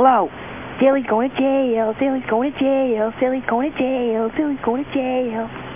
Hello. Silly's going to jail. Silly's going to jail. Silly's going to jail. Silly's going to jail.